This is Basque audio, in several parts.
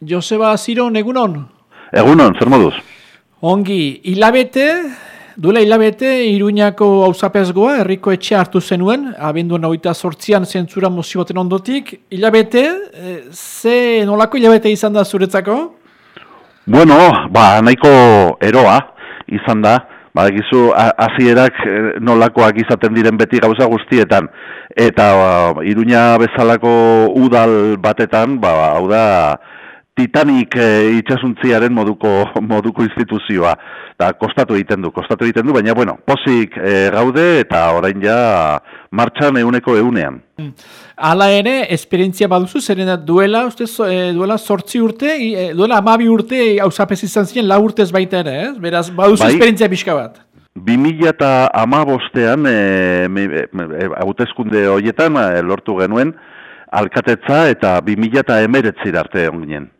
Joseba Ziron, egunon? Egunon, zer moduz? Ongi, hilabete, duela hilabete, Iruñako hauzapezgoa, herriko etxe hartu zenuen, abenduan oita sortzian zentzura mozioten ondotik. Hilabete, e, ze nolako hilabete izan da zuretzako? Bueno, ba, nahiko eroa izan da, ba, egizu, hasierak e, nolakoak izaten diren beti gauza guztietan, eta ba, Iruña bezalako udal batetan, ba, hau da, Titanic e, itxasuntziaren moduko moduko instituzioa. Da, kostatu egiten du, kostatu egiten du, baina, bueno, posik e, gaude eta orain ja martxan euneko eunean. Hala ere, esperientzia baduzu, zeren duela, uste, e, duela sortzi urte, e, duela amabi urte hausapez izan ziren, la urtez baita ere, eh? Beraz, baduzu bai, esperientzia pixka bat. Bi mila eta amabostean, e, hautezkunde horietan, e, lortu genuen, alkatetza eta bi mila eta emeretzi arte onginen.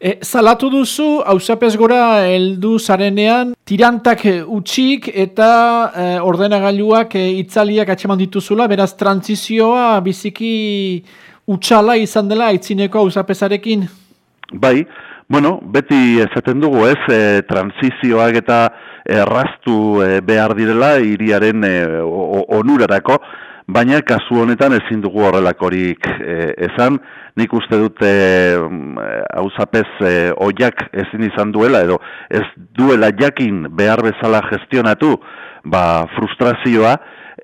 E, salatu duzu, hausapez gora heldu zarenean, tirantak e, utxik eta e, ordenagailuak e, itzaliak atxeman dituzula, beraz transizioa biziki utxala izan dela itzineko hausapezarekin? Bai, bueno, beti esaten dugu ez, e, transizioak eta erraztu e, behar direla iriaren e, onurarako, baina kasu honetan ezin dugu horrelakorik e, esan, nik uste dute hauzapez e, oiak ezin izan duela, edo ez duela jakin behar bezala gestionatu ba, frustrazioa,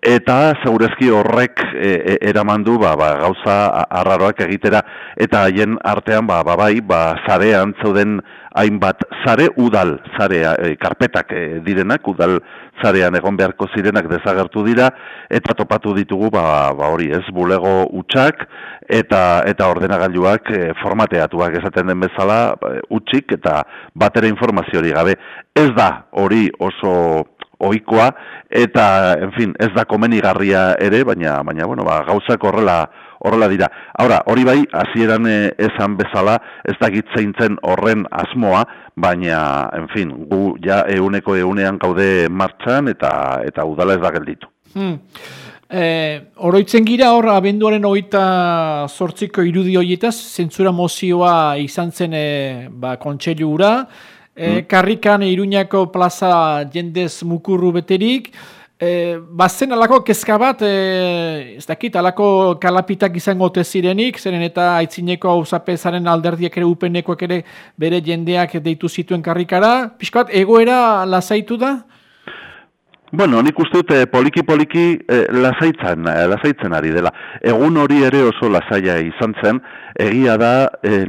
eta zaurezki horrek e, e, eramandu ba, ba, gauza arraroak egitera, eta haien artean ba, ba, bai, ba, zarean zauden hainbat zare udal, zare e, karpetak e, direnak, udal zarean egon beharko zirenak dezagertu dira, eta topatu ditugu ba, ba hori ez, bulego utxak, eta eta ordenagailuak e, formateatuak esaten den bezala, e, utxik, eta batera informaziori gabe. Ez da hori oso ohikoa eta en fin, ez da komenigarria ere, baina baina bueno, ba, gauzak horrela horrela dira. Ahora, hori bai, hasieran eh, esan bezala, ez da gitzeintzen horren asmoa, baina, en fin, gu ja euneko eunean gaude martxan eta eta udala ez da gelditu. Hmm. E, oroitzen gira hor, abenduaren oita sortziko irudi horietaz, zentzura mozioa izan zen e, ba, kontseilu E, karrikan Iruñako plaza jendez mukurru beterik, e, bazen alako kezka bat, e, ez dakit, alako kalapitak izango zirenik, zeren eta aitzineko hausapezaren alderdiak ere upenekoak ere bere jendeak deitu zituen karrikara. Piskat, egoera lasaitu da? Bueno, nik uste dute poliki-poliki eh, lasaitzen, eh, lasaitzen ari dela. Egun hori ere oso lasaia izan zen, egia da, eh,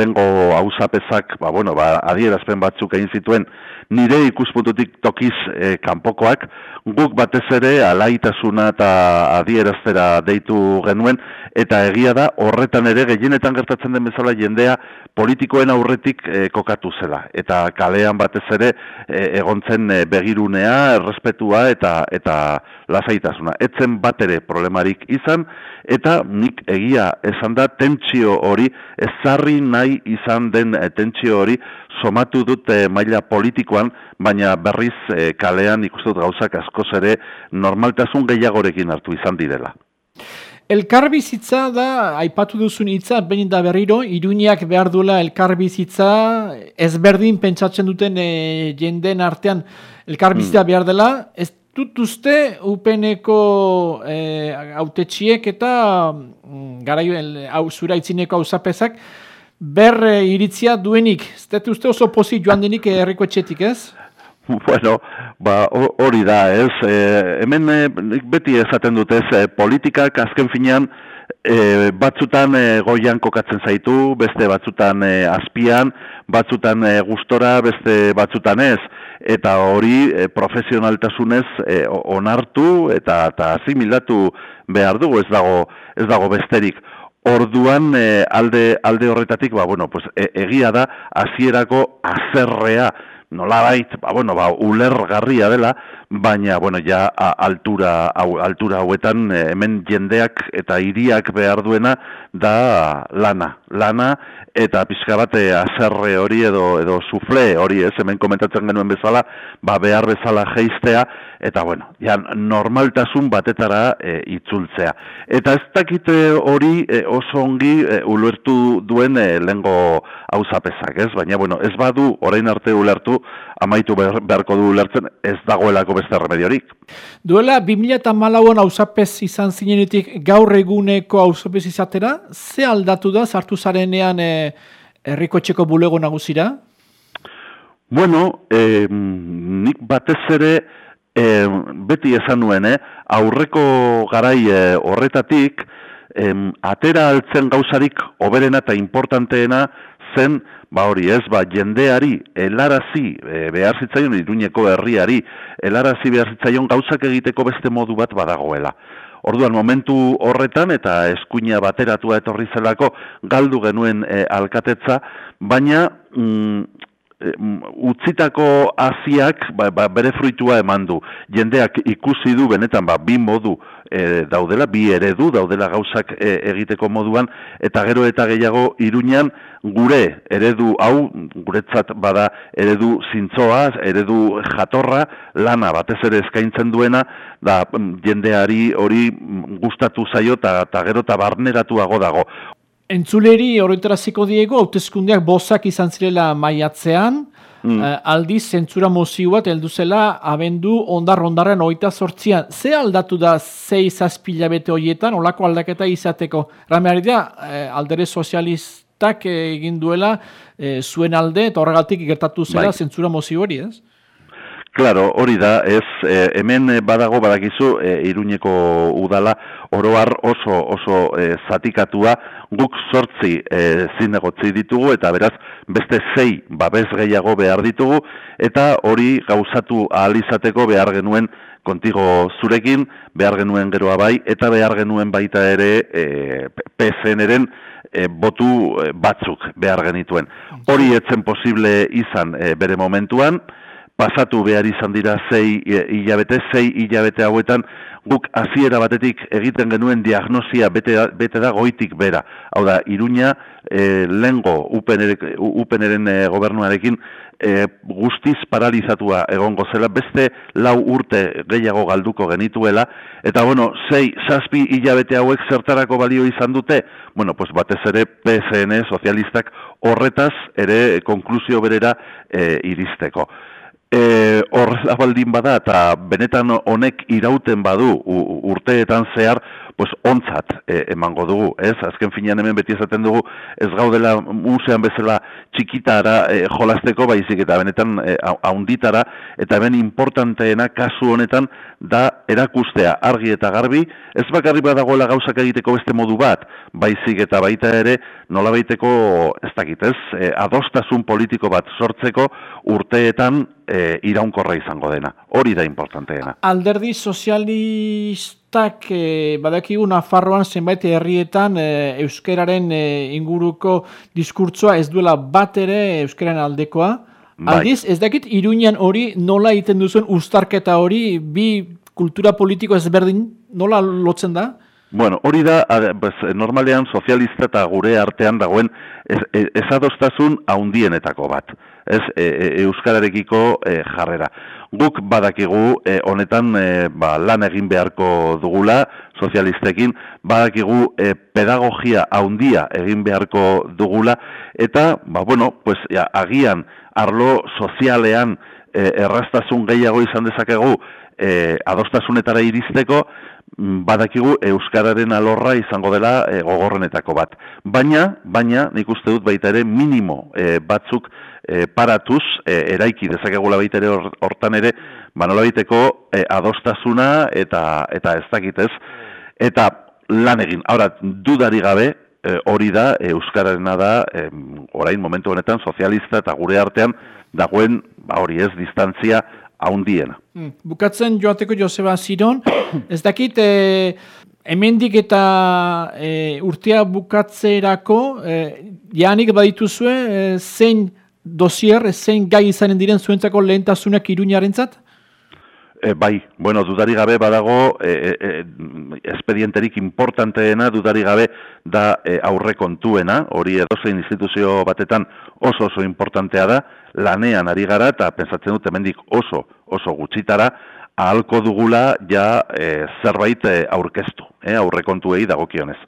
lengo hausapezak, ba, bueno, ba, adierazpen batzuk egin zituen, nire ikuspuntutik tokiz eh, kanpokoak, guk batez ere alaitasuna eta adieraztera deitu genuen, eta egia da horretan ere gehienetan gertatzen den bezala jendea politikoen aurretik e, kokatu zela. Eta kalean batez ere e, egontzen e, begirunea, errespetua eta eta lasaitasuna. Etzen bat ere problemarik izan, eta nik egia esan da tentsio hori, ezarri nahi izan den e, tentsio hori, somatu dut e, maila politikoan, baina berriz e, kalean ikustut gauzak askoz ere normaltasun gehiagorekin hartu izan direla. Elkarbizitza da, aipatu duzun hitza, behin da berriro, iruñak behar duela elkarbizitza, ezberdin pentsatzen duten e, jenden artean elkarbizitza hmm. behar dela, ez dut uste upeneko e, autetxiek eta mm, garaio, hau zura itzineko hau ber iritzia duenik, ez dut uste oso pozik joan denik erriko etxetik ez? Bueno, ba, hori da, ez, e, hemen e, beti esaten dut ez, e, politikak azken finean e, batzutan e, goian kokatzen zaitu, beste batzutan e, azpian, batzutan e, gustora, beste batzutan ez, eta hori e, profesionaltasunez e, onartu eta, eta asimilatu behar dugu, ez dago, ez dago besterik. Orduan e, alde, alde horretatik, ba, bueno, pues, e, egia da, hasierako azerrea, nolabait, ba, bueno, ba, ulergarria dela, baina, bueno, ja altura, altura hauetan hemen jendeak eta hiriak behar duena da lana. Lana eta pixka bate azerre hori edo edo sufle hori ez, hemen komentatzen genuen bezala, ba behar bezala geistea, eta bueno, ja normaltasun batetara e, itzultzea. Eta ez dakite hori e, oso ongi e, ulertu duen e, lengo hauzapezak, ez? Baina, bueno, ez badu orain arte ulertu, amaitu beharko du ulertzen, ez dagoelako beste remediorik. Duela, 2008an hauzapez izan zinenetik gaur eguneko hauzapez izatera, ze aldatu da, sartu zarenean e, herriko txeko bulego nagusira? Bueno, eh, nik batez ere eh, beti esan nuen, eh, aurreko garai eh, horretatik, eh, atera altzen gauzarik oberena eta importanteena zen, ba hori ez, ba jendeari, helarazi e, behar zitzaion, iruñeko herriari, helarazi behar zitzaion gauzak egiteko beste modu bat badagoela. Orduan momentu horretan eta eskuina bateratua etorri zelako galdu genuen e, alkatetza, baina mm, utzitako hasiak ba, ba, bere fruitua eman du. Jendeak ikusi du benetan ba, bi modu e, daudela, bi eredu daudela gauzak e, egiteko moduan, eta gero eta gehiago iruñan gure eredu hau, guretzat bada eredu zintzoa, eredu jatorra, lana batez ere eskaintzen duena, da jendeari hori gustatu zaio eta gero eta barneratuago dago. Entzuleri horretaraziko diego, hautezkundeak bozak izan zirela maiatzean, Mm. Uh, aldiz zentzura mozio bat heldu zela abendu ondar ondarren oita sortzian. Ze aldatu da zei zazpila bete horietan, olako aldaketa izateko? Rameari da, uh, aldere sozialistak egin duela uh, zuen alde, eta horregatik gertatu zela bai. zentzura mozio hori, ez? Claro, hori da, ez, e, hemen badago badakizu e, Iruñeko udala oroar oso oso e, zatikatua guk sortzi e, zinegotzi ditugu eta beraz beste zei babes gehiago behar ditugu eta hori gauzatu ahal izateko behar genuen kontigo zurekin, behar genuen geroa bai eta behar genuen baita ere e, PSN-eren e, botu batzuk behar genituen. Hori etzen posible izan e, bere momentuan, pasatu behar izan dira zei e, hilabete, zei hilabete hauetan guk hasiera batetik egiten genuen diagnosia bete, bete da goitik bera. Hau da, Iruña e, lengo upeneren e, gobernuarekin e, guztiz paralizatua egongo zela, beste lau urte gehiago galduko genituela, eta bueno, zei, zazpi hilabete hauek zertarako balio izan dute, bueno, pues batez ere PSN sozialistak horretaz ere konklusio berera e, iristeko e, horrela baldin bada eta benetan honek irauten badu urteetan zehar pues ontzat e, emango dugu, ez? Azken finean hemen beti esaten dugu ez gaudela musean bezala txikitara e, jolasteko baizik eta benetan e, haunditara eta hemen importanteena kasu honetan da erakustea argi eta garbi, ez bakarri badagoela gauzak egiteko beste modu bat, baizik eta baita ere nola baiteko ez dakit, ez? E, adostasun politiko bat sortzeko urteetan e, iraunkorra izango dena. Hori da importanteena. Alderdi sozialist tak e, badakigu Nafarroan zenbait herrietan e, euskeraren e, inguruko diskurtsoa ez duela bat ere euskeraren aldekoa. Bai. Aldiz, ez dakit Iruñan hori nola egiten duzuen ustarketa hori bi kultura politiko ezberdin nola lotzen da? Bueno, hori da, bez, normalean sozialista eta gure artean dagoen ezadostasun ez haundienetako bat. Ez, e, e, euskararekiko e, jarrera. Guk badakigu e, honetan e, ba, lan egin beharko dugula sozialistekin, badakigu e, pedagogia haundia egin beharko dugula, eta, ba, bueno, pues, ja, agian arlo sozialean e, erraztasun gehiago izan dezakegu e, adostasunetara iristeko, mm, badakigu euskararen alorra izango dela e, gogorrenetako bat. Baina, baina, nik uste dut baita ere minimo e, batzuk e, paratuz e, eraiki dezakegula baita ere hortan ere banola baiteko e, adostasuna eta eta ez dakitez eta lan egin. Ahora, dudari gabe e, hori da euskararena da e, orain momentu honetan sozialista eta gure artean dagoen ba hori ez distantzia haundiena. Hmm. Bukatzen joateko Joseba Ziron, ez dakit e, hemendik eta e, urtea bukatzerako e, janik badituzue e, zein dosier zein gai izanen diren zuentzako lehentasunak iruñaren zat? E, bai, bueno, dudari gabe badago e, e, espedienterik importanteena dudari gabe da e, aurre kontuena, hori edozein instituzio batetan oso oso importantea da, lanean ari gara eta pensatzen dut hemendik oso oso gutxitara ahalko dugula ja e, zerbait aurkeztu, e, aurre kontuei dagokionez.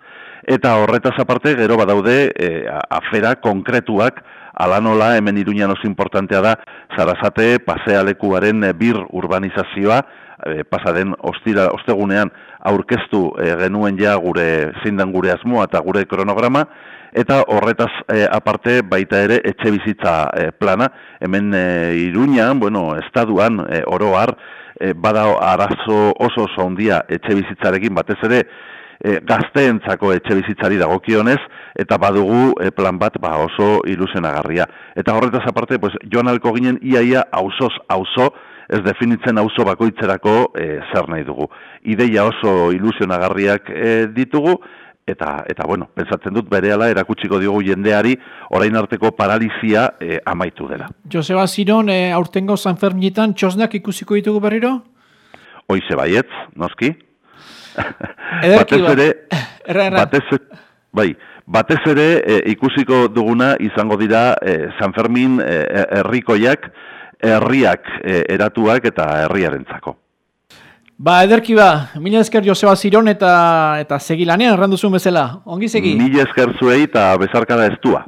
Eta horretaz aparte gero badaude e, afera konkretuak ala nola hemen iruñan oso importantea da zarazate pasealekuaren e, bir urbanizazioa e, pasaden ostira, ostegunean aurkeztu e, genuen ja gure zindan gure asmoa eta gure kronograma eta horretaz e, aparte baita ere etxe bizitza e, plana. Hemen e, iruñan, bueno, estaduan e, oroar e, bada arazo oso oso handia etxe bizitzarekin batez ere e, gazteentzako etxe bizitzari dagokionez eta badugu e, plan bat ba oso ilusionagarria. Eta horretaz aparte, pues, joan alko ginen iaia auzoz auzo, ez definitzen auzo bakoitzerako e, zer nahi dugu. Ideia oso ilusionagarriak e, ditugu, eta, eta bueno, pensatzen dut berehala erakutsiko diogu jendeari orain arteko paralizia e, amaitu dela. Joseba Ziron, e, aurtengo San Ferminetan txosnak ikusiko ditugu berriro? Hoize baietz, noski. batez ere, batez, bai, batez ere e, ikusiko duguna izango dira e, San Fermin e, herrikoiak, herriak e, eratuak eta herriarentzako. Ba, ederki ba, mila esker Joseba Ziron eta eta segilanean erranduzun bezala. Ongi segi? Mila esker zuei eta bezarkada estua.